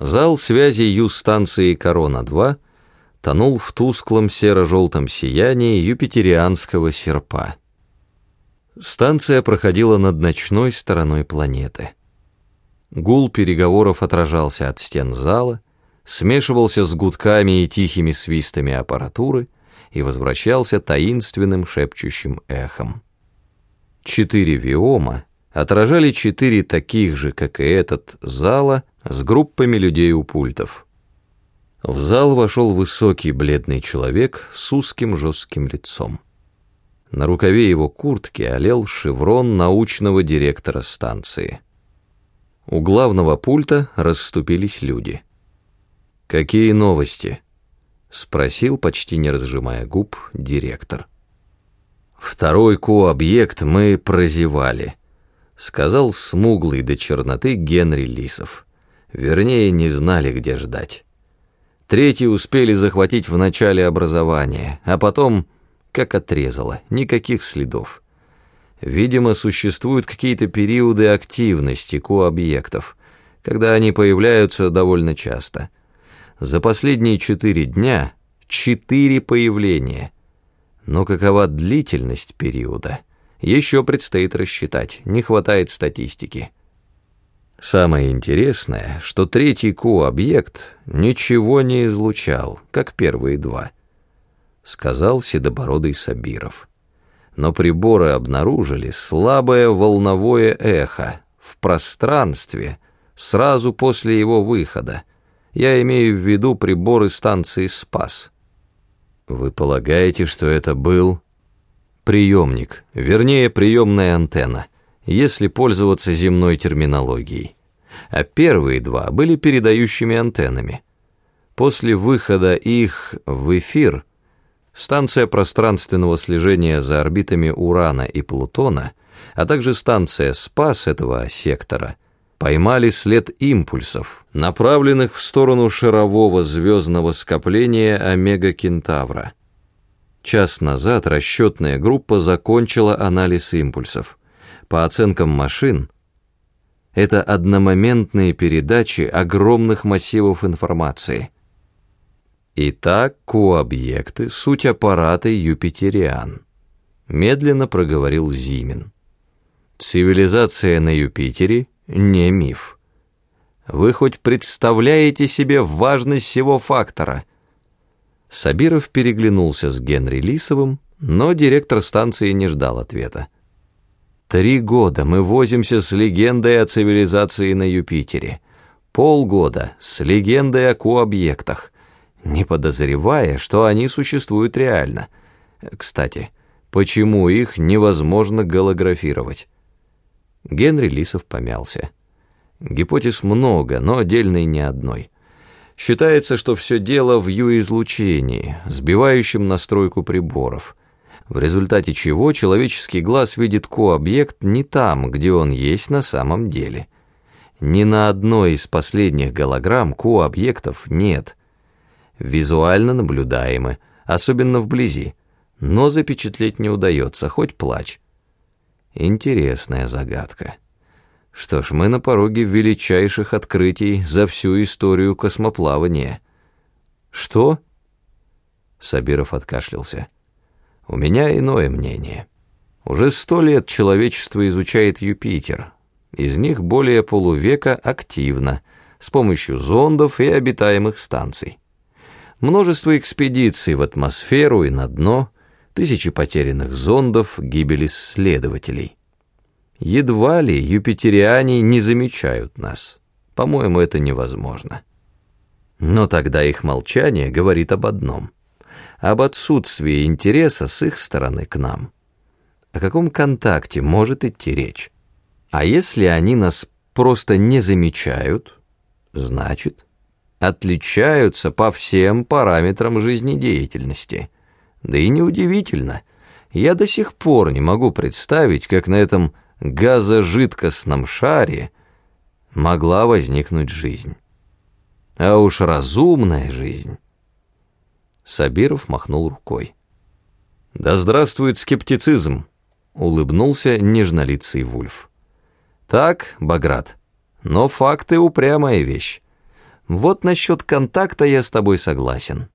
Зал связи Ю-станции «Корона-2» тонул в тусклом серо-желтом сиянии юпитерианского серпа. Станция проходила над ночной стороной планеты. Гул переговоров отражался от стен зала, смешивался с гудками и тихими свистами аппаратуры и возвращался таинственным шепчущим эхом. Четыре виома отражали четыре таких же, как и этот, зала с группами людей у пультов. В зал вошел высокий бледный человек с узким жестким лицом. На рукаве его куртки олел шеврон научного директора станции. У главного пульта расступились люди. «Какие новости?» — спросил, почти не разжимая губ, директор. «Второй ко-объект мы прозевали», — сказал смуглый до черноты Генри Лисов. Вернее, не знали, где ждать. Третий успели захватить в начале образования, а потом, как отрезало, никаких следов. Видимо, существуют какие-то периоды активности ко-объектов, когда они появляются довольно часто. За последние четыре дня четыре появления. Но какова длительность периода? Еще предстоит рассчитать, не хватает статистики. Самое интересное, что третий ку-объект ничего не излучал, как первые два, сказал седобородый Сабиров. Но приборы обнаружили слабое волновое эхо в пространстве сразу после его выхода. Я имею в виду приборы станции «Спас». Вы полагаете, что это был приемник, вернее, приемная антенна — если пользоваться земной терминологией. А первые два были передающими антеннами. После выхода их в эфир станция пространственного слежения за орбитами Урана и Плутона, а также станция «Спас» этого сектора поймали след импульсов, направленных в сторону шарового звездного скопления Омега-Кентавра. Час назад расчетная группа закончила анализ импульсов. По оценкам машин, это одномоментные передачи огромных массивов информации. Итак, ку-объекты — суть аппарата Юпитериан, медленно проговорил Зимин. Цивилизация на Юпитере — не миф. Вы хоть представляете себе важность всего фактора? Сабиров переглянулся с Генри Лисовым, но директор станции не ждал ответа. Три года мы возимся с легендой о цивилизации на Юпитере. Полгода с легендой о ку-объектах, не подозревая, что они существуют реально. Кстати, почему их невозможно голографировать? Генри Лисов помялся. Гипотез много, но отдельной не одной. Считается, что все дело в Ю-излучении, сбивающем настройку приборов – в результате чего человеческий глаз видит ко-объект не там, где он есть на самом деле. Ни на одной из последних голограмм ко-объектов нет. Визуально наблюдаемы, особенно вблизи, но запечатлеть не удается, хоть плачь. Интересная загадка. Что ж, мы на пороге величайших открытий за всю историю космоплавания. Что? Сабиров откашлялся. У меня иное мнение. Уже сто лет человечество изучает Юпитер. Из них более полувека активно, с помощью зондов и обитаемых станций. Множество экспедиций в атмосферу и на дно, тысячи потерянных зондов, гибель исследователей. Едва ли юпитериане не замечают нас. По-моему, это невозможно. Но тогда их молчание говорит об одном — об отсутствии интереса с их стороны к нам. О каком контакте может идти речь? А если они нас просто не замечают, значит, отличаются по всем параметрам жизнедеятельности. Да и неудивительно. Я до сих пор не могу представить, как на этом газожидкостном шаре могла возникнуть жизнь. А уж разумная жизнь Сабиров махнул рукой. «Да здравствует скептицизм!» — улыбнулся нежнолицый Вульф. «Так, Баграт, но факты — упрямая вещь. Вот насчет контакта я с тобой согласен.